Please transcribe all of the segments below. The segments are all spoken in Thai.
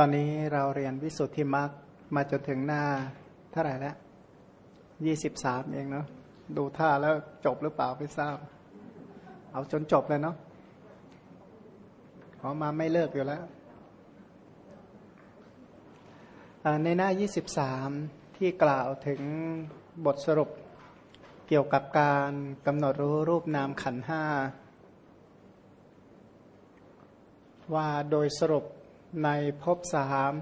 ตอนนี้เราเรียนวิสุทธิมรรคมาจนถึงหน้าเท่าไหร่แล้วยี่สิบสามเองเนาะดูท่าแล้วจบหรือเปล่าไม่ทราบ เอาจนจบเลยเนาะขอมาไม่เลิกอยู่แล้วในหน้า23ที่กล่าวถึงบทสรุปเกี่ยวกับการกำหนดรู้รูปนามขันห้าว่าโดยสรุป ในภพสาม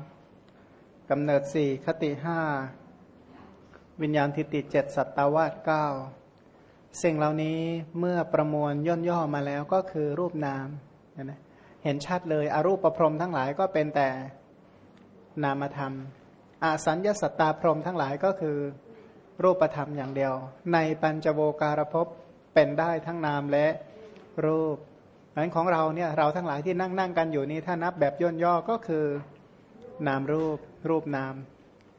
กำเนิดสี่คติห้าวิญญาณทิฏฐิเจ็ดสัตตาวาสเก้าสิ่งเหล่านี้เมื่อประมวลย่นย่อมาแล้วก็คือรูปนามนะเห็นชัดเลยอรูปประพรมทั้งหลายก็เป็นแต่นามธรรมอาสัญญาสัตตาพรมทั้งหลายก็คือรูปธรรมอย่างเดียว ในปัญจโวการภพเป็นได้ทั้งนามและรูป นั้นของเราเนี่ยเราทั้งหลายที่นั่งนั่งกันอยู่นี้ถ้านับแบบย่นย่อก็คือนามรูปรูปนาม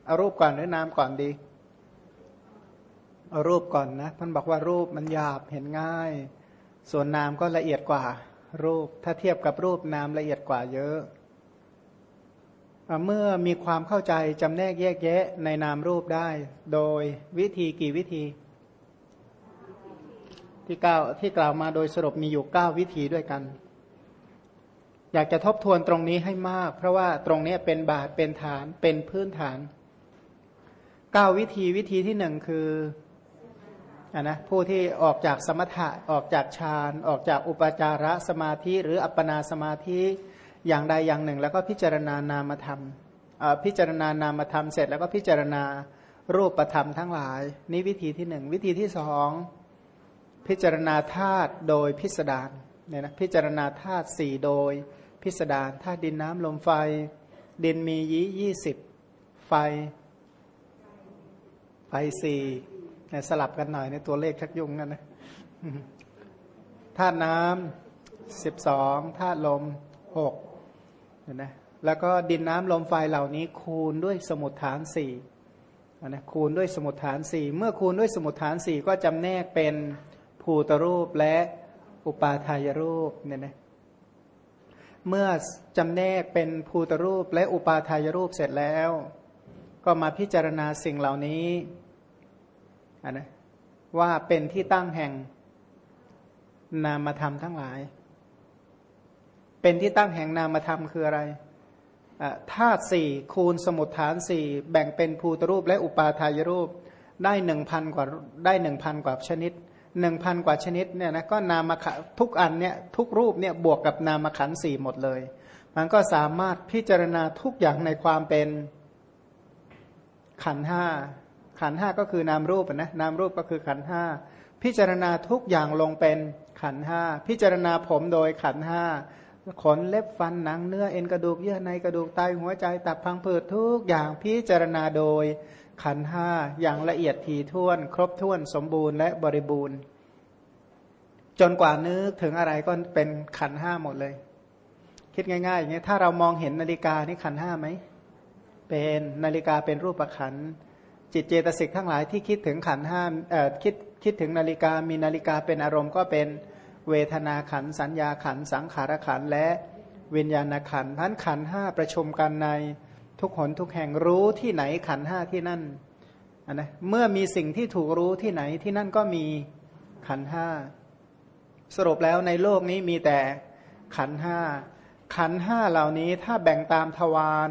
เอารูปก่อนหรือนามก่อนดีเอารูปก่อนนะท่านบอกว่ารูปมันหยาบเห็นง่าย ส่วนนามก็ละเอียดกว่า รูปถ้าเทียบกับรูปนามละเอียดกว่าเยอะเมื่อมีความเข้าใจจำแนกแยกแยะในนามรูปได้ โดยวิธีกี่วิธี ที่กล่าวที่กล่าวมาโดยสรุปมีอยู่เก้าวิธีด้วยกัน อยากจะทบทวนตรงนี้ให้มาก เพราะว่าตรงนี้เป็นบาทเป็นฐานเป็นพื้นฐานเก้าวิธีวิธีที่หนึ่งคืออนนะผู้ที่ออกจากสมถะออกจากฌานออกจากอุปจารสมาธิ หรืออัปปนาสมาธิอย่างใดอย่างหนึ่ง แล้วก็พิจารณานามธรรมพิจารณานามธรรมเสร็จแล้วก็พิจารณารูปธรรมทั้งหลาย นี่วิธีที่หนึ่งวิธีที่สอง พิจารณาธาตุโดยพิสดารเนี่ยนะพิจารณาธาตุสี่โดยพิสดารธาตุดินน้ำลมไฟ ดินมียี่ยี่สิบไฟ ไฟสี่สลับกันหน่อยในตัวเลขชักยุ่งกันนะธาตุน้ำสิบสองธาตุลมหกเห็นไหมแล้วก็ดินน้ำลมไฟเหล่านี้คูณด้วยสมุดฐานสี่นะคูณด้วยสมุดฐานสี่เมื่อคูณด้วยสมุดฐานสี่ก็จำแนกเป็น ภูตรูปและอุปาทายรูปเนี่ยนะเมื่อจำแนกเป็นภูตรูปและอุปาทายรูปเสร็จแล้ว ก็มาพิจารณาสิ่งเหล่านี้นนะว่าเป็นที่ตั้งแห่งนามธรรมทั้งหลาย เป็นที่ตั้งแห่งนามธรรมคืออะไรธาตุสี่คูณสมุดฐานสี่แบ่งเป็นภูตรูปและอุปาทายรูปได้หนึ่งพันกว่าได้หนึ่งพันกว่าชนิด หนึ่งพันกว่าชนิดเนี่ยนะก็นามขันทุกอันเนี่ยทุกรูปเนี่ยบวกกับนามขันสี่หมดเลย มันก็สามารถพิจารณาทุกอย่างในความเป็นขันห้าขันห้าก็คือนามรูปนะนามรูปก็คือขันห้าพิจารณาทุกอย่างลงเป็นขันห้าพิจารณาผมโดยขันห้าขนเล็บฟันหนังเนื้อเอ็นกระดูกเยื่อในกระดูกไตหัวใจตับพังผืดทุกอย่างพิจารณาโดย ขันห้าอย่างละเอียดทีท่วน ครบถ้วนสมบูรณ์และบริบูรณ์ จนกว่านึกถึงอะไรก็เป็นขันห้าหมดเลย คิดง่ายๆอย่างนี้ถ้าเรามองเห็นนาฬิกานี่ขันห้าไหมเป็นนาฬิกาเป็นรูปขันจิตเจตสิกทั้งหลายที่คิดถึงขันห้าคิดคิดถึงนาฬิกามีนาฬิกาเป็นอารมณ์ก็เป็นเวทนาขันสัญญาขันสังขารขันและวิญญาณขันทั้นขันห้าประชุมกันใน ทุกหนทุกแห่งรู้ที่ไหนขันห้าที่นั่นนนะเมื่อมีสิ่งที่ถูกรู้ที่ไหนที่นั่นก็มีขันห้าสรุปแล้วในโลกนี้มีแต่ขันห้าขันห้าเหล่านี้ถ้าแบ่งตามทวาร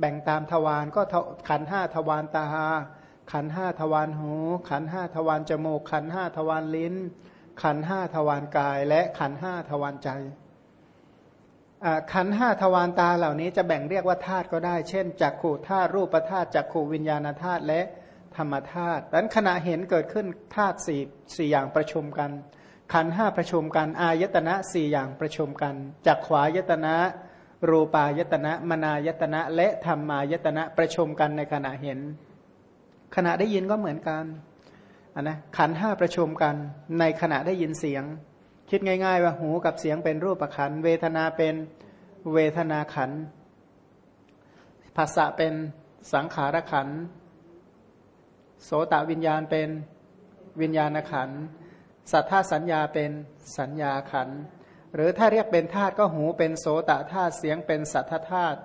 แบ่งตามทวารก็ขันห้าทวารตา ขันห้าทวารหู ขันห้าทวารจมูก ขันห้าทวารลิ้น ขันห้าทวารกาย และขันห้าทวารใจ ขันห้าทวารตาเหล่านี้จะแบ่งเรียกว่าธาตุก็ได้ เช่นจักขู่ธาตุรูปธาตุจักขู่วิญญาณธาตุและธรรมธาตุดังนั้นขณะเห็นเกิดขึ้นธาตุสี่สี่อย่างประชุมกัน ขันห้าประชุมกัน อายตนะสี่อย่างประชุมกันจักขวายตนะ รูปายตนะ มนายตนะ และธรรมายตนะประชุมกันในขณะเห็น ขณะได้ยินก็เหมือนกันนนะขันห้าประชุมกันในขณะได้ยินเสียง คิดง่าย ๆ ว่าหูกับเสียงเป็นรูปขันเวทนาเป็น เวทนาขันภาษะเป็นสังขารขันโสตวิญญาณเป็นวิญญาณขันสัทธาสัญญาเป็นสัญญาขันหรือถ้าเรียกเป็นธาตุก็หูเป็นโสตธาตุเสียงเป็นสัทธธาตุ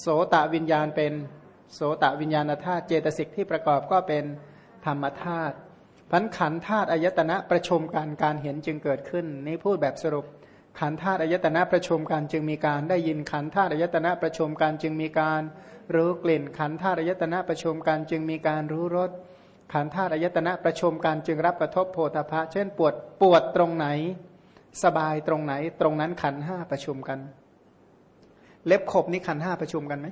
โสตวิญญาณเป็นโสตวิญญาณธาตุเจตสิกที่ประกอบก็เป็นธรรมธาตุพันขันธาตุอายตนะประชุมกันการเห็นจึงเกิดขึ้น นี่พูดแบบสรุป ขันธาตุอายตนะประชุมกันจึงมีการได้ยินขันธาตุอายตนะประชุมกันจึงมีการรู้กลิ่น ขันธาตุอายตนะประชุมกันจึงมีการรู้รสขันธาตุอายตนะประชุมกันจึงรับกระทบโพธพะเช่นปวดปวดตรงไหน สบายตรงไหน ตรงนั้นขันห้าประชุมกัน เล็บขบนี้ขันห้าประชุมกันไหม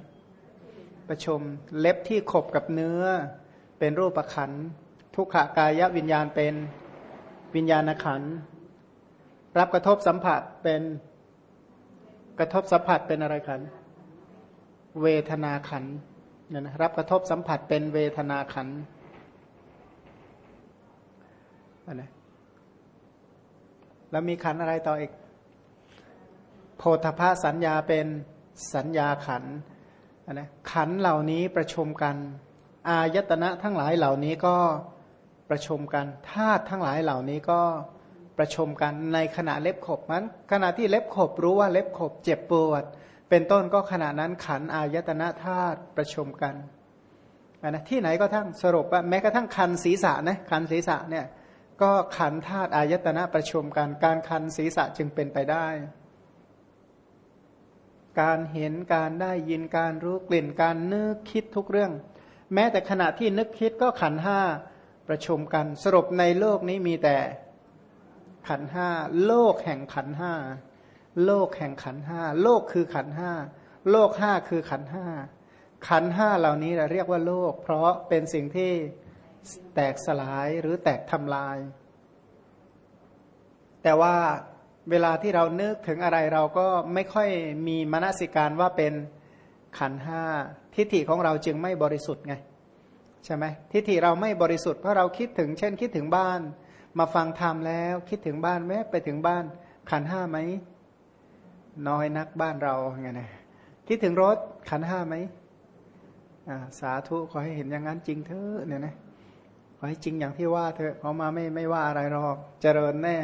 ประชุมเล็บที่ขบกับเนื้อ เป็นรูปขันทุกขากายวิญญาณเป็นวิญญาณขัน รับกระทบสัมผัสเป็นกระทบสัมผัสเป็นอะไรขัน เวทนาขันเนี่ยนะรับกระทบสัมผัสเป็นเวทนาขันอะไรแล้วมีขันอะไรต่ออีก โพธพาสัญญาเป็นสัญญาขันนะขันเหล่านี้ประชุมกัน อายตนะทั้งหลายเหล่านี้ก็ประชุมกันธาตุทั้งหลายเหล่านี้ก็ ประชุมกันในขณะเล็บขบนั้นขณะที่เล็บขบรู้ว่าเล็บขบเจ็บปวด เป็นต้นก็ขณะนั้นขันอายตนะธาตุประชุมกันนะที่ไหนก็ทั้งสรุปว่าแม้กระทั่งคันศีรษะนะคันศีรษะเนี่ยก็ขันธาตุอายตนะประชุมกันการคันศีรษะจึงเป็นไปได้ การเห็นการได้ยินการรู้กลิ่นการนึกคิดทุกเรื่อง แม้แต่ขณะที่นึกคิดก็ขันห้าประชุมกัน สรุปในโลกนี้มีแต่ ขันห้าโลกแห่งขันห้าโลกแห่งขันห้าโลกคือขันห้าโลกห้าคือขันห้าขันห้าเหล่านี้เราเรียกว่าโลก เพราะเป็นสิ่งที่แตกสลายหรือแตกทำลาย แต่ว่าเวลาที่เรานึกถึงอะไรเราก็ไม่ค่อยมีมนสิการว่าเป็นขันห้าทิฏฐิของเราจึงไม่บริสุทธิ์ไง ใช่ไหมทิฏฐิเราไม่บริสุทธิ์เพราะเราคิดถึง เช่นคิดถึงบ้าน มาฟังธรรมแล้ว คิดถึงบ้านแม้ไปถึงบ้าน ขันห้าไหมน้อยนักบ้านเราไงนะคิดถึงรถขันห้าไหมสาธุขอให้เห็นอย่างนั้นจริงเถอะเนี่ยนะขอให้จริงอย่างที่ว่าเถอะเขามาไม่ไม่ว่าอะไรหรอกเจริญแน่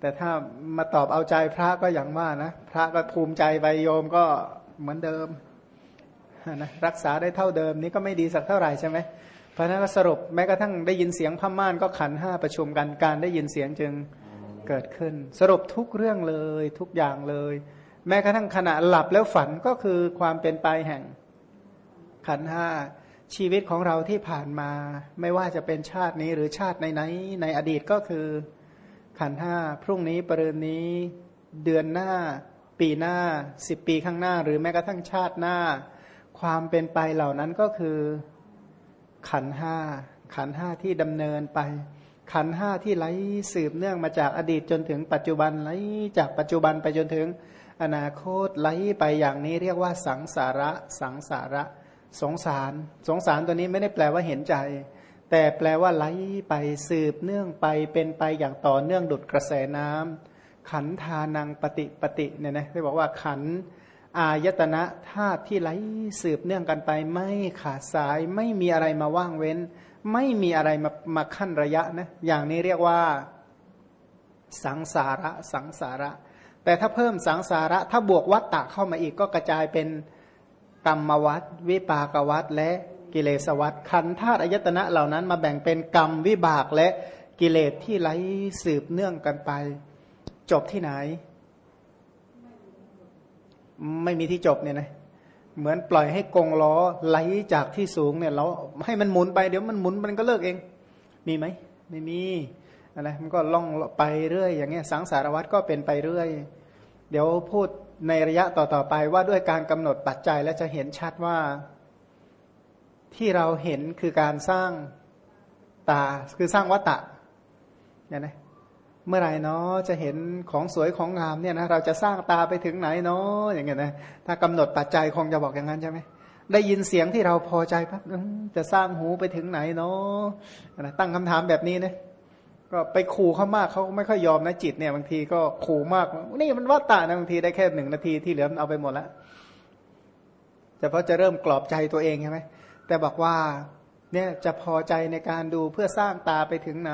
แต่ถ้ามาตอบเอาใจพระก็อย่างว่านะพระก็ภูมิใจไปโยมก็เหมือนเดิมนะรักษาได้เท่าเดิมนี้ก็ไม่ดีสักเท่าไหร่ใช่ไหม พราะนั้นก็สรุปแม้กระทั่งได้ยินเสียงพม่านก็ขันห้าประชุมกันการได้ยินเสียงจึงเกิดขึ้น สรุปทุกเรื่องเลยทุกอย่างเลย แม้กระทั่งขณะหลับแล้วฝันก็คือความเป็นไปแห่ง ขันห้าชีวิตของเราที่ผ่านมา ไม่ว่าจะเป็นชาตินี้หรือชาติไหนๆในอดีตก็คือขันห้าพรุ่งนี้ปรืนนี้ เดือนหน้า ปีหน้าสิบปีข้างหน้า หรือแม้กระทั่งชาติหน้า ความเป็นไปเหล่านั้นก็คือ ขันห้าขันห้าที่ดำเนินไป ขันห้าที่ไหลสืบเนื่องมาจากอดีตจนถึงปัจจุบันไหลจากปัจจุบันไปจนถึงอนาคตไหลไปอย่างนี้เรียกว่าสังสาระสังสาระ สงสาร สงสารตัวนี้ไม่ได้แปลว่าเห็นใจ แต่แปลว่าไหลไปสืบเนื่องไปเป็นไปอย่างต่อเนื่องดุดกระแสน้ำขันธานังปฏิปฏิเนี่ยนะที่บอกว่าขัน อายตนะธาตุที่ไหลสืบเนื่องกันไป ไม่ขาดสายไม่มีอะไรมาว่างเว้น ไม่มีอะไรมามาขั้นระยะนะอย่างนี้เรียกว่าสังสาระสังสาระ แต่ถ้าเพิ่มสังสาระ ถ้าบวกวัตตะเข้ามาอีกก็กระจายเป็นกรรมวัตวิปากวัตและกิเลสวัฏขันธาตุอายตนะเหล่านั้นมาแบ่งเป็นกรรมวิบากและกิเลสที่ไหลสืบเนื่องกันไป จบที่ไหน ไม่มีที่จบเนี่ยนะเหมือนปล่อยให้กงล้อไหลจากที่สูงเนี่ยเราให้มันหมุนไปเดี๋ยวมันหมุนมันก็เลิกเอง มีไหมไม่มีอะไรมันก็ล่องไปเรื่อย อย่างเงี้ยสังสารวัตรก็เป็นไปเรื่อย เดี๋ยวพูดในระยะต่อๆไปว่าด้วยการกำหนดปัจจัยแล้วจะเห็นชัดว่า ที่เราเห็นคือการสร้างตาคือสร้างวัตตะเนี่ยนะ เมื่อไหร่เนาะจะเห็นของสวยของงามเนี่ยนะเราจะสร้างตาไปถึงไหนเนาะอย่างเงี้ยนะถ้ากำหนดปัจจัยคงจะบอกอย่างนั้นใช่ไหมได้ยินเสียงที่เราพอใจปั๊บจะสร้างหูไปถึงไหนเนาะนะตั้งคำถามแบบนี้นะก็ไปขู่เขามากเขาไม่ค่อยยอมนะจิตเนี่ยบางทีก็ขู่มาก นี่มันวัตตะนะบางทีได้แค่หนึ่งนาทีที่เหลือมันเอาไปหมดแล้วแต่พอจะเริ่มกรอบใจตัวเองใช่ไหมแต่บอกว่า เนี่ยจะพอใจในการดูเพื่อสร้างตาไปถึงไหน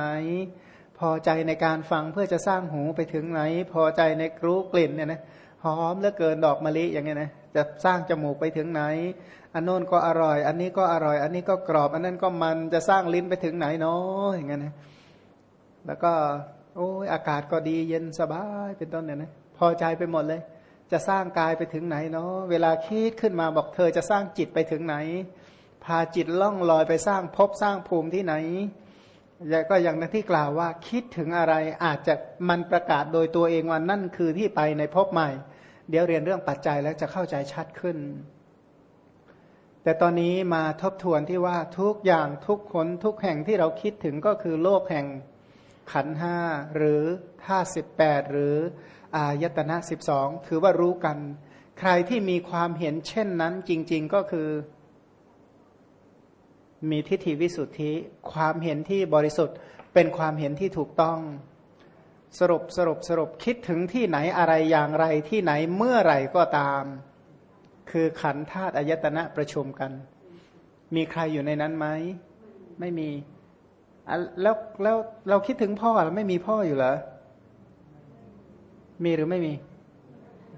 พอใจในการฟังเพื่อจะสร้างหูไปถึงไหน พอใจในรู้กลิ่นเนี่ยนะหอมเหลือเกินดอกมะลิอย่างเงี้ยนะจะสร้างจมูกไปถึงไหน อันโน้นก็อร่อย อันนี้ก็อร่อย อันนี้ก็กรอบ อันนั้นก็มันจะสร้างลิ้นไปถึงไหนเนาะอย่างเงี้ยนะแล้วก็ โอ้ยอากาศก็ดีเย็นสบายเป็นต้นเนี่ยนะพอใจไปหมดเลย จะสร้างกายไปถึงไหนเนาะเวลาคิดขึ้นมาบอกเธอจะสร้างจิตไปถึงไหน พาจิตล่องลอยไปสร้างภพสร้างภูมิที่ไหน ก็อย่างที่กล่าวว่าคิดถึงอะไรอาจจะมันประกาศโดยตัวเองว่านั่นคือที่ไปในภพใหม่ เดี๋ยวเรียนเรื่องปัจจัยแล้วจะเข้าใจชัดขึ้น แต่ตอนนี้มาทบทวนที่ว่าทุกอย่างทุกคนทุกแห่งที่เราคิดถึงก็คือโลกแห่งขันห้าหรือท่าสิบแปดหรืออายตนะสิบสองถือว่ารู้กัน ใครที่มีความเห็นเช่นนั้นจริง ๆก็คือ มีทิฏฐิวิสุทธิ ความเห็นที่บริสุทธิ์ เป็นความเห็นที่ถูกต้อง สรุปสรุปสรุปคิดถึงที่ไหนอะไรอย่างไรที่ไหนเมื่อไหร่ก็ตาม คือขันธาตุอายตนะประชุมกัน มีใครอยู่ในนั้นไหมไม่มีแล้วแล้วเราคิดถึงพ่อเราไม่มีพ่ออยู่เหรอมีหรือไม่มี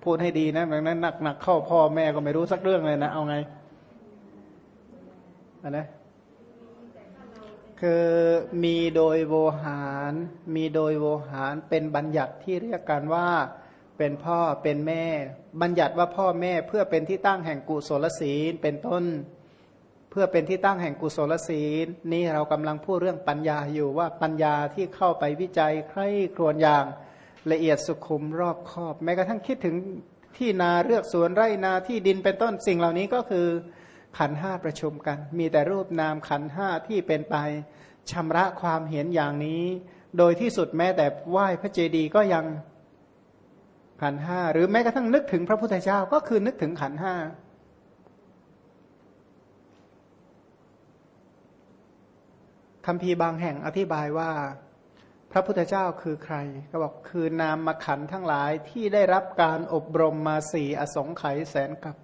พูดให้ดีนะแบบนั้นหนักหนักเข้าพ่อแม่ก็ไม่รู้สักเรื่องเลยนะ เอาไงอันนะ คือมีโดยโวหาร มีโดยโวหารเป็นบัญญัติที่เรียกกันว่าเป็นพ่อเป็นแม่ บัญญัติว่าพ่อแม่เพื่อเป็นที่ตั้งแห่งกุศลศีลเป็นต้น เพื่อเป็นที่ตั้งแห่งกุศลศีล นี่เรากำลังพูดเรื่องปัญญาอยู่ว่าปัญญาที่เข้าไปวิจัยใคร่ครวญอย่างละเอียดสุขุมรอบคอบ แม้กระทั่งคิดถึงที่นาเลือกสวนไร่นาที่ดินเป็นต้นสิ่งเหล่านี้ก็คือ ขันห้าประชุมกัน มีแต่รูปนามขันห้าที่เป็นไปชำระความเห็นอย่างนี้ โดยที่สุดแม้แต่ไหว้พระเจดีย์ก็ยังขันห้าหรือแม้กระทั่งนึกถึงพระพุทธเจ้าก็คือนึกถึงขันห้าคำพีบางแห่งอธิบายว่า พระพุทธเจ้าคือใคร ก็บอกคือนามมาขันทั้งหลายที่ได้รับการอบรมมาสี่อสงไขยแสนกับ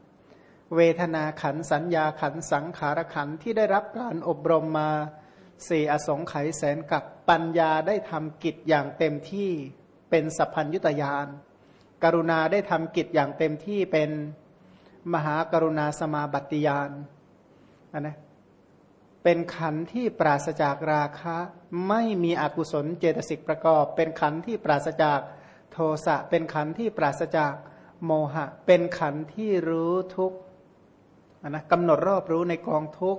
เวทนาขันสัญญาขันสังขารขันที่ได้รับการอบรมมาสี่อสงไขยแสนกับปัญญาได้ทำกิจอย่างเต็มที่เป็นสัพพัญยุตยานกรุณาได้ทำกิจอย่างเต็มที่เป็นมหากรุณาสมาบัติยานนนะเป็นขันที่ปราศจากราคะ ไม่มีอกุศลเจตสิกประกอบ เป็นขันที่ปราศจากโทสะเป็นขันที่ปราศจากโมหะ เป็นขันที่รู้ทุกข นะกำหนดรอบรู้ในกองทุก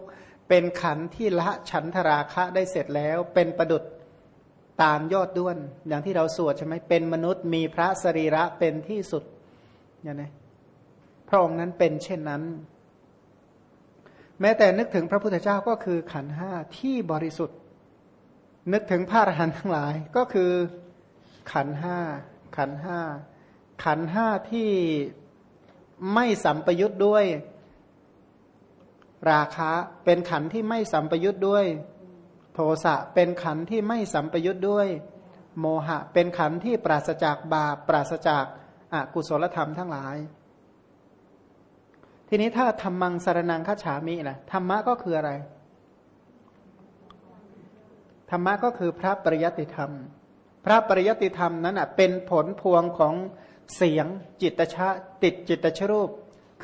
เป็นขันที่ละฉันทราคะได้เสร็จแล้ว เป็นประดุดตามยอดด้วน อย่างที่เราสวดใช่ไหมเป็นมนุษย์มีพระสรีระเป็นที่สุดอย่างนี้พระองค์นั้นเป็นเช่นนั้น แม้แต่นึกถึงพระพุทธเจ้าก็คือขันห้าที่บริสุทธิ์ นึกถึงพระอรหันต์ทั้งหลายก็คือขันห้าขันห้าขันห้าที่ไม่สัมปยุทธ์ด้วย ราคะเป็นขันที่ไม่สัมปยุทธ์ด้วย โทสะเป็นขันที่ไม่สัมปยุทธ์ด้วย โมหะเป็นขันที่ปราศจากบาปปราศจากอกุศลธรรมทั้งหลาย ทีนี้ถ้าธรรมังสารนังคัจฉามินะธรรมะก็คืออะไร ธรรมะก็คือพระปริยติธรรม พระปริยติธรรมนั้นเป็นผลพวงของเสียงจิตชะติดจิตชรูป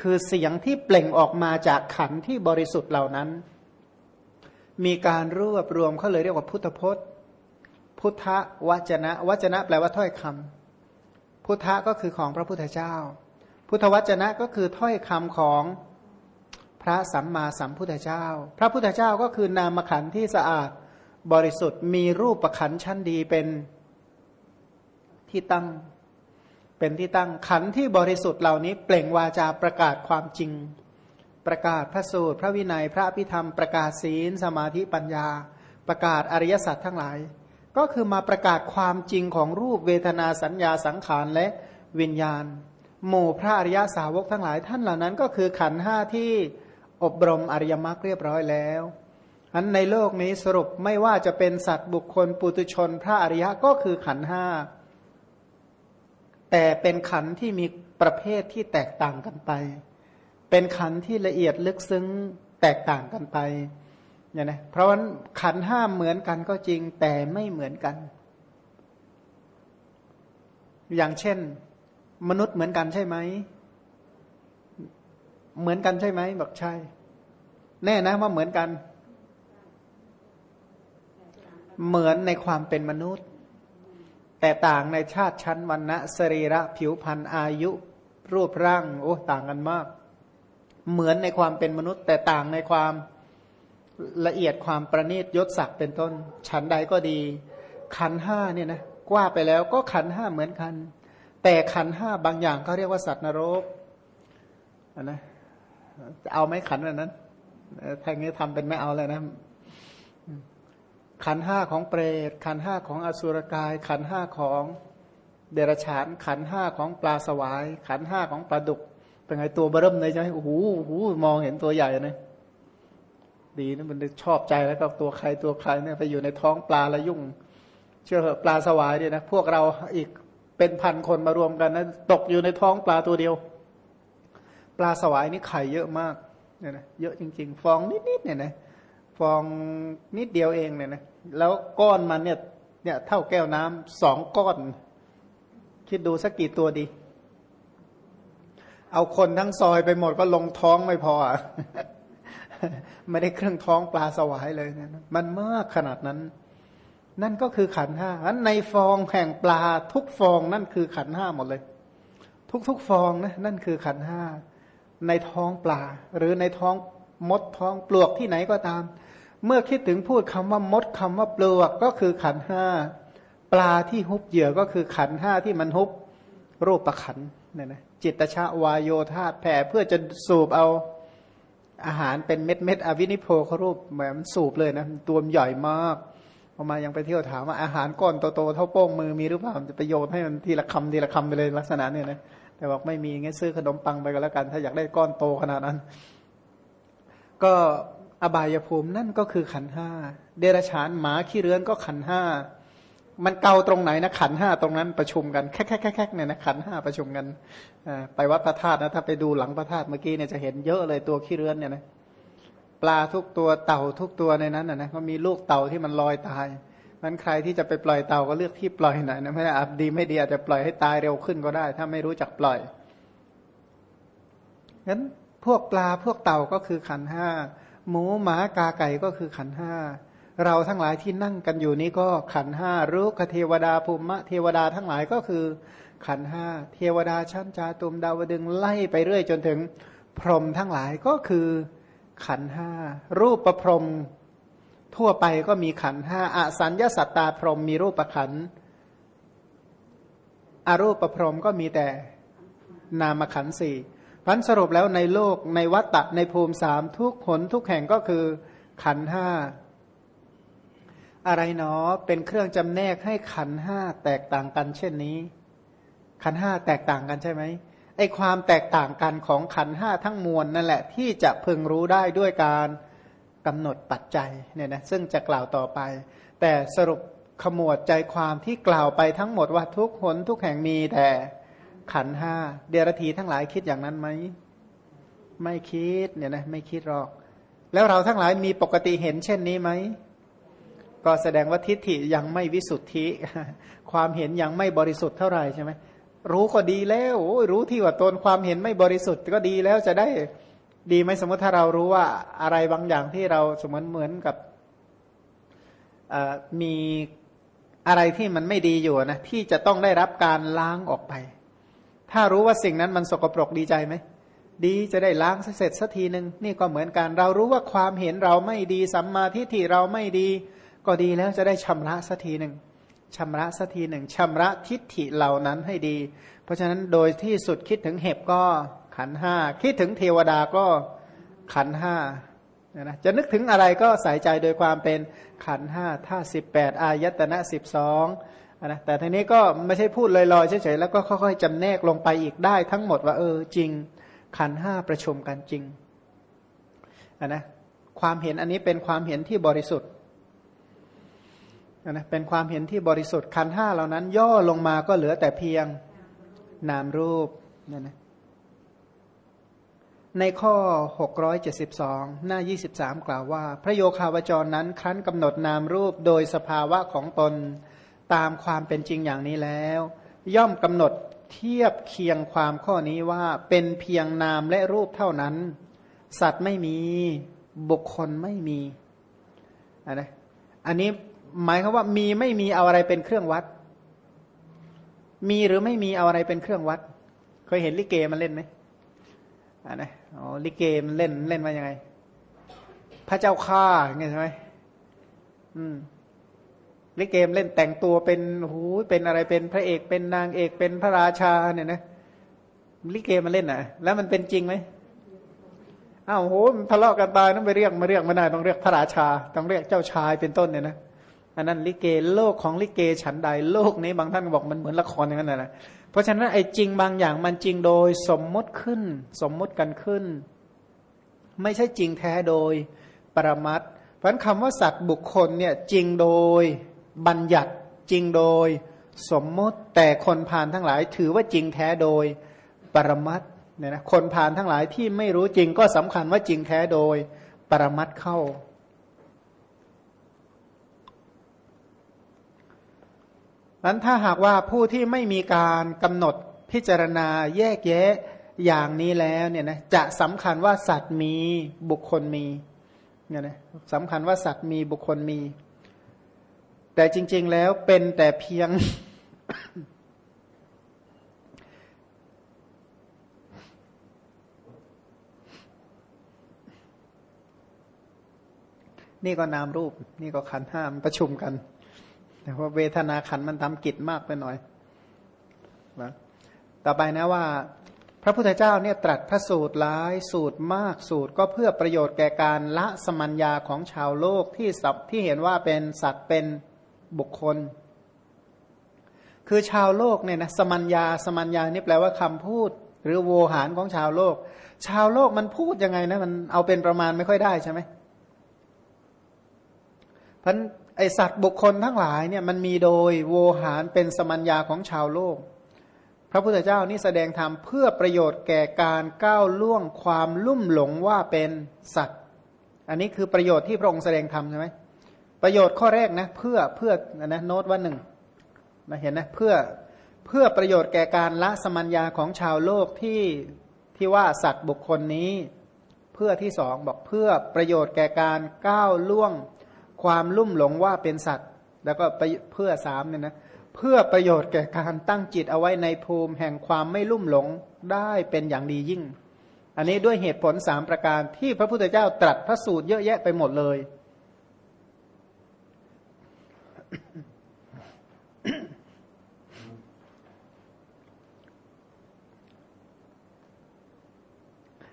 คือเสียงที่เปล่งออกมาจากขันที่บริสุทธิ์เหล่านั้น มีการรวบรวมเขาเลยเรียกว่าพุทธพจน์ พุทธวจนะ วจนะแปลว่าถ้อยคำพุทธก็คือของพระพุทธเจ้า พุทธวจนะก็คือถ้อยคำของพระสัมมาสัมพุทธเจ้า พระพุทธเจ้าก็คือนามขันที่สะอาดบริสุทธิ์มีรูปประขันชั้นดีเป็นที่ตั้ง เป็นที่ตั้งขันที่บริสุทธิ์เหล่านี้ เปล่งวาจาประกาศความจริง ประกาศพระสูตร พระวินัยพระพิธรรมประกาศศีล สมาธิปัญญา ประกาศอริยสัจทั้งหลาย ก็คือมาประกาศความจริงของรูปเวทนาสัญญาสังขารและวิญญาณ หมู่พระอริยสาวกทั้งหลาย ท่านเหล่านั้นก็คือขันห้าที่อบรมอริยมรรคเรียบร้อยแล้วอันในโลกนี้สรุปไม่ว่าจะเป็นสัตว์บุคคลปุตุชน พระอริยะก็คือขันห้า แต่เป็นขันที่มีประเภทที่แตกต่างกันไป เป็นขันที่ละเอียดลึกซึ้งแตกต่างกันไปเนี่ยนะเพราะว่าขันห้าเหมือนกันก็จริงแต่ไม่เหมือนกัน อย่างเช่น มนุษย์เหมือนกันใช่ไหม เหมือนกันใช่ไหมบอกใช่ แน่นะว่าเหมือนกัน เหมือนในความเป็นมนุษย์ แต่ต่างในชาติชั้นวันนะสรีระผิวพรรณอายุ รูปร่างโอ้ต่างกันมาก เหมือนในความเป็นมนุษย์ แต่ต่างในความละเอียดความประณีตยศศักดิ์เป็นต้น ชั้นใดก็ดี ขันห้าเนี่ยนะกว่าไปแล้วก็ขันห้าเหมือนกัน แต่ขันห้าบางอย่างเขาเรียกว่าสัตว์นรกนะจะเอาไหมขันอันนั้นถ้างี้ทำเป็นไม่เอาเลยนะ ขันห้าของเปรตขันห้าของอสุรกาย ขันห้าของเดรัจฉาน ขันห้าของปลาสวาย ขันห้าของปลาดุก เป็นไงตัวเบิ่มเลยใช่ไหมโอ้โหมองเห็นตัวใหญ่นะดีนะมันชอบใจแล้วก็ตัวใครตัวใครเนี่ยไปอยู่ในท้องปลาละยุ่ง เชื่อเหอะปลาสวายเนี่ยนะพวกเราอีกเป็นพันคนมารวมกันนะตกอยู่ในท้องปลาตัวเดียว ปลาสวายนี่ไข่เยอะมากเนี่ยนะเยอะจริง ๆ ฟองนิดๆเนี่ยนะ ฟองนิดเดียวเองเนี่ยนะแล้วก้อนมันเนี่ยเนี่ยเท่าแก้วน้ำสองก้อน คิดดูสักกี่ตัวดี เอาคนทั้งซอยไปหมดก็ลงท้องไม่พออะไม่ได้เครื่องท้องปลาสวายเลยนะมันมากขนาดนั้น นั่นก็คือขันห้าอันในฟองแห่งปลาทุกฟองนั่นคือขันห้าหมดเลย ทุกๆฟองนะนั่นคือขันห้าในท้องปลา หรือในท้องมดท้องปลวกที่ไหนก็ตาม เมื่อคิดถึงพูดคำว่ามดคำว่าปลวกก็คือขันห้าปลาที่ฮุบเหยื่อก็คือขันห้าที่มันฮุบรูปประขันเนี่ยนะจิตชาวายโยธาแผ่เพื่อจะสูบเอาอาหารเป็นเม็ดเม็ดอวินิโพเขารูปเหมือนสูบเลยนะตัวใหญ่มากพอมายังไปเที่ยวถามว่าอาหารก้อนโตๆเท่าโป้งมือมีหรือเปล่าจะไปโยนให้มันทีละคำทีละคำไปเลยลักษณะเนี่ยนะแต่บอกไม่มีงั้นซื้อขนมปังไปก็แล้วกัน ถ้าอยากได้ก้อนโตขนาดนั้น ก็ อบายภูมินั่นก็คือขันห้าเดรัจฉานหมาขี้เรือนก็ขันห้ามันเกาตรงไหนนะขันห้าตรงนั้นประชุมกันแค่แค่แค่เนี่ยนะขันห้าประชุมกันไปวัดพระธาตุนะถ้าไปดูหลังพระธาตุเมื่อกี้เนี่ยจะเห็นเยอะเลยตัวขี้เรือนเนี่ยนะปลาทุกตัวเต่าทุกตัวในนั้นนะก็มีลูกเต่าที่มันลอยตายมันใครที่จะไปปล่อยเต่าก็เลือกที่ปล่อยหน่อยนะไม่อาจดีไม่ดีอาจจะปล่อยให้ตายเร็วขึ้นก็ได้ ถ้าไม่รู้จักปล่อยงั้นพวกปลาพวกเต่าก็คือขันห้า หมูหมากาไก่ก็คือขันห้าเราทั้งหลายที่นั่งกันอยู่นี้ก็ขันห้ารุกเทวดาภูมิเทวดาทั้งหลายก็คือขันห้าเทวดาชั้นจาตุมดาวดึงไล่ไปเรื่อยจนถึงพรหมทั้งหลายก็คือขันห้ารูปประพรมทั่วไปก็มีขันห้าอสัญญาสัตตาพรหมมีรูปประขันอารูปประพรมก็มีแต่นามขันสี่ พันสรุปแล้วในโลกในวัตตะในภูมิสามทุกขนทุกแห่งก็คือขันห้าอะไรเนาะเป็นเครื่องจำแนกให้ขันห้าแตกต่างกันเช่นนี้ ขันห้าแตกต่างกันใช่ไหมไอความแตกต่างกันของขันห้าทั้งมวลนั่นแหละ ที่จะพึงรู้ได้ด้วยการกำหนดปัจจัยเนี่ยนะซึ่งจะกล่าวต่อไป แต่สรุปขมวดใจความที่กล่าวไปทั้งหมดว่าทุกหนทุกแห่งมีแต่ ขันห้าเดรธีทั้งหลายคิดอย่างนั้นไหมไม่คิดเนี่ยนะไม่คิดหรอก แล้วเราทั้งหลายมีปกติเห็นเช่นนี้ไหมก็แสดงว่าทิฏฐิยังไม่วิสุทธิ ความเห็นยังไม่บริสุทธิ์เท่าไหร่ใช่ไหมรู้ก็ดีแล้วรู้ที่ว่าตนความเห็นไม่บริสุทธิ์ก็ดีแล้วจะได้ดีไหมสมมติถ้าเรารู้ว่าอะไรบางอย่างที่เราสมมติเหมือนกับมีอะไรที่มันไม่ดีอยู่นะที่จะต้องได้รับการล้างออกไป ถ้ารู้ว่าสิ่งนั้นมันสกปรกดีใจไหม ดีจะได้ล้างเสร็จสักทีหนึ่งนี่ก็เหมือนกันเรารู้ว่าความเห็นเราไม่ดีสัมมาทิฏฐิเราไม่ดี ก็ดีแล้วจะได้ชำระสักทีหนึ่งชำระสักทีหนึ่งชำระทิฏฐิเหล่านั้นให้ดี เพราะฉะนั้นโดยที่สุดคิดถึงเห็บก็ขันห้าคิดถึงเทวดาก็ขันห้านะจะนึกถึงอะไรก็ใส่ใจโดยความเป็นขันห้าถ้าสิบแปดอายตนะสิบสอง นะแต่ทีนี้ก็ไม่ใช่พูดลอยๆเฉยๆแล้วก็ค่อยๆจำแนกลงไปอีกได้ทั้งหมดว่าเออจริงขันห้าประชุมกันจริงนะความเห็นอันนี้เป็นความเห็นที่บริสุทธิ์นะเป็นความเห็นที่บริสุทธิ์ขันห้าเหล่านั้น ย่อลงมาก็เหลือแต่เพียงนามรูปเนี่ยนะในข้อ 672 หน้า 23 กล่าวว่า พระโยคาวจรนั้นครั้นกำหนดนามรูปโดยสภาวะของตน ตามความเป็นจริงอย่างนี้แล้ว ย่อมกำหนดเทียบเคียงความข้อนี้ว่าเป็นเพียงนามและรูปเท่านั้น สัตว์ไม่มีบุคคลไม่มีอันนะอันนี้หมายควาว่ามีไม่มีเอาอะไรเป็นเครื่องวัด มีหรือไม่มีเอาอะไรเป็นเครื่องวัด เคยเห็นลิเกมันเล่นไหมอันนะอ๋อลิเกมันเล่นเล่นมายังไง พระเจ้าข้าไงใช่ไหมอืม ลิเกมเล่นแต่งตัวเป็นหูเป็นอะไรเป็นพระเอกเป็นนางเอกเป็นพระราชาเนี่ยนะลิเกมันเล่นอะ แล้วมันเป็นจริงไหมอ้าวโหทะเลาะกันตายต้องไปเรียกมาเรียกไม่ได้ต้องเรียกพระราชา ต้องเรียกเจ้าชายเป็นต้นเนี่ยนะอันนั้นลิเกโลกของลิเกฉันใดโลกนี้บางท่านบอกมันเหมือนละครอย่างนั้นนะเพราะฉะนั้นไอ้จริงบางอย่างมันจริงโดยสมมติขึ้น สมมติกันขึ้น ไม่ใช่จริงแท้โดยปรมัตเพราะคำว่าสัตว์บุคคลเนี่ยจริงโดย บัญญัติจริงโดย สมมติแต่คนผ่านทั้งหลายถือว่าจริงแท้โดยปรมัตเนี่ยนะคนผ่านทั้งหลายที่ไม่รู้จริงก็สำคัญว่าจริงแท้โดยปรมัตเข้า นั้นถ้าหากว่าผู้ที่ไม่มีการกำหนดพิจารณาแยกแยะอย่างนี้แล้วเนี่ยนะจะสำคัญว่าสัตว์มีบุคคลมีเนี่ยนะสำคัญว่าสัตว์มีบุคคลมี แต่จริง ๆ แล้วเป็นแต่เพียง นี่ก็นามรูป นี่ก็ขันห้ามประชุมกัน แต่ว่าเวทนาขันมันทำกิจมากไปหน่อยนะต่อไปนะว่า พระพุทธเจ้าเนี่ยตรัสพระสูตรร้ายสูตรมากสูตรก็เพื่อประโยชน์แก่การละสมัญญาของชาวโลกที่สับที่เห็นว่าเป็นสัตว์เป็น บุคคล คือชาวโลกเนี่ยนะสมัญญาสมัญญานี่แปลว่าคำพูด หรือโวหารของชาวโลก ชาวโลกมันพูดยังไงนะมันเอาเป็นประมาณไม่ค่อยได้ใช่ไหมพันไอสัตว์บุคคลทั้งหลายเนี่ยมันมีโดยโวหารเป็นสมัญญาของชาวโลก พระพุทธเจ้านี่แสดงธรรมเพื่อประโยชน์แก่การก้าวล่วงความลุ่มหลงว่าเป็นสัตว์ อันนี้คือประโยชน์ที่พระองค์แสดงธรรมใช่ไหม ประโยชน์ข้อแรกนะเพื่อเพื่อนะโน้ตว่าหนึ่งนะเห็นนะเพื่อเพื่อประโยชน์แก่การละสมัญญาของชาวโลกที่ที่ว่าสัตว์บุคคลนี้ เพื่อที่สองบอกเพื่อประโยชน์แก่การก้าวล่วงความลุ่มหลงว่าเป็นสัตว์ แล้วก็เพื่อสามเนี่ยนะเพื่อประโยชน์แก่การตั้งจิตเอาไว้ในภูมิแห่งความไม่ลุ่มหลงได้เป็นอย่างดียิ่ง อันนี้ด้วยเหตุผลสามประการที่พระพุทธเจ้าตรัสพระสูตรเยอะแยะไปหมดเลย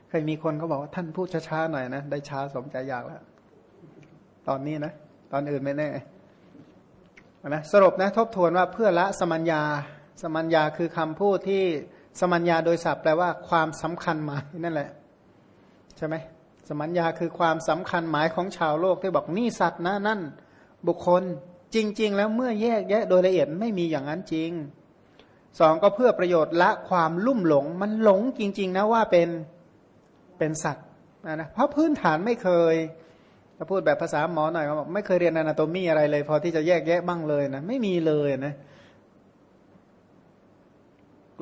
เคยมีคนเขาบอกว่าท่านพูดช้าๆหน่อยนะ ได้ช้าสมใจอยากแล้ว ตอนนี้นะ ตอนอื่นไม่แน่นะสรุปนะ ทบทวนว่าเพื่อละสมัญญา สมัญญาคือคำพูดที่สมัญญาโดยศัพท์แปลว่าความสำคัญหมายนั่นแหละ ใช่ไหมสมัญญาคือความสำคัญหมายของชาวโลกที่บอกนี่สัตว์นะนั่น บุคคล จริง ๆ แล้วเมื่อแยกแยะโดยละเอียดไม่มีอย่างนั้นจริงสองก็เพื่อประโยชน์ละความลุ่มหลง มันหลงจริง ๆ นะว่าเป็นเป็นสัตว์นะเพราะพื้นฐานไม่เคยถ้าพูดแบบภาษาหมอหน่อยเขาบอกไม่เคยเรียนอนาโตมีอะไรเลย พอที่จะแยกแยะบ้างเลยนะไม่มีเลยนะ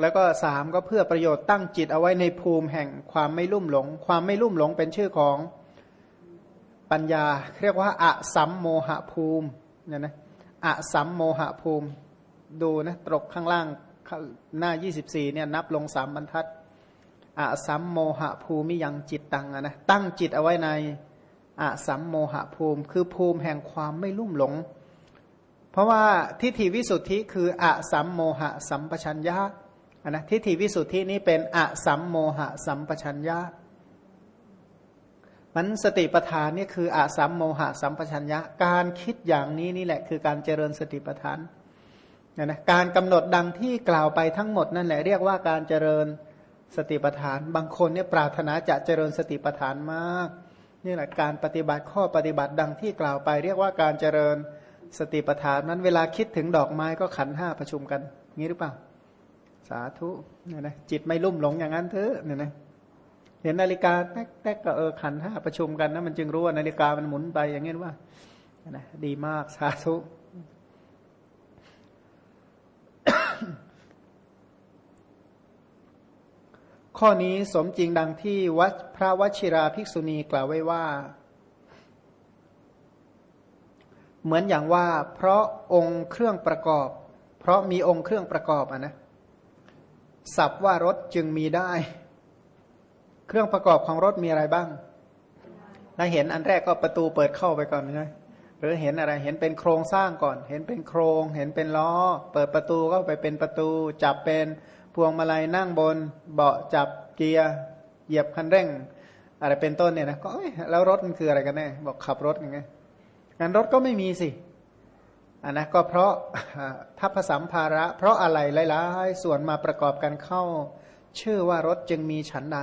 แล้วก็สามก็เพื่อประโยชน์ตั้งจิตเอาไว้ในภูมิแห่งความไม่ลุ่มหลง ความไม่ลุ่มหลงเป็นชื่อของปัญญา เรียกว่าอะสัมโมหภูมิเนี่ยนะ อะสัมโมหะภูมิ ดูนะตรกข้างล่างหน้า 24เนี่ยนับลงสามบรรทัดอะสัมโมหะภูมิยังจิตตังนะตั้งจิตเอาไว้ในอะสัมโมหะภูมิ คือภูมิแห่งความไม่ลุ่มหลง เพราะว่าทิฏฐิวิสุทธิคืออะสัมโมหะสัมปชัญญะนะทิฏฐิวิสุทธินี้เป็นอะสัมโมหะสัมปชัญญะ มันสติปัฏฐานนี่คืออาสัมโมหะสัมปชัญญะการคิดอย่างนี้นี่แหละ คือการเจริญสติปัฏฐานนะการกำหนดดังที่กล่าวไปทั้งหมดนั่นแหละเรียกว่าการเจริญสติปัฏฐาน บางคนเนี่ยปรารถนาจะเจริญสติปัฏฐานมากนี่แหละการปฏิบัติข้อปฏิบัติดังที่กล่าวไป เรียกว่าการเจริญสติปัฏฐานนั้นเวลาคิดถึงดอกไม้ก็ขันห้าประชุมกันงี้หรือเปล่า สาธุเนี่ยนะจิตไม่ลุ่มหลงอย่างนั้นเถอะเนี่ยนะ เห็นนาฬิกาแตกๆก็เออขันห้าประชุมกันนะมันจึงรู้ว่านาฬิกามันหมุนไปอย่างนี้ว่านะดีมากสาธุข้อนี้สมจริงดังที่วัดพระวชิราภิกษุณีกล่าวไว้ว่า เหมือนอย่างว่า เพราะองค์เครื่องประกอบ เพราะมีองค์เครื่องประกอบอะนะสับว่ารถจึงมีได้ เครื่องประกอบของรถมีอะไรบ้าง ถ้าเห็นอันแรกก็ประตูเปิดเข้าไปก่อนใช่หรือเห็นอะไรเห็นเป็นโครงสร้างก่อน เห็นเป็นโครง เห็นเป็นล้อ เปิดประตูก็ไปเป็นประตู จับเป็นพวงมาลัยนั่งบน เบาะจับเกียร์เหยียบคันเร่ง อะไรเป็นต้นเนี่ยนะก็แล้วรถมันคืออะไรกันแน่บอกขับรถยังไงงั้นรถก็ไม่มีสิอันนะก็เพราะทัพสัมภาระ เพราะอะไรหลาย ๆ ส่วนมาประกอบกันเข้า ชื่อว่ารถจึงมีฉันใด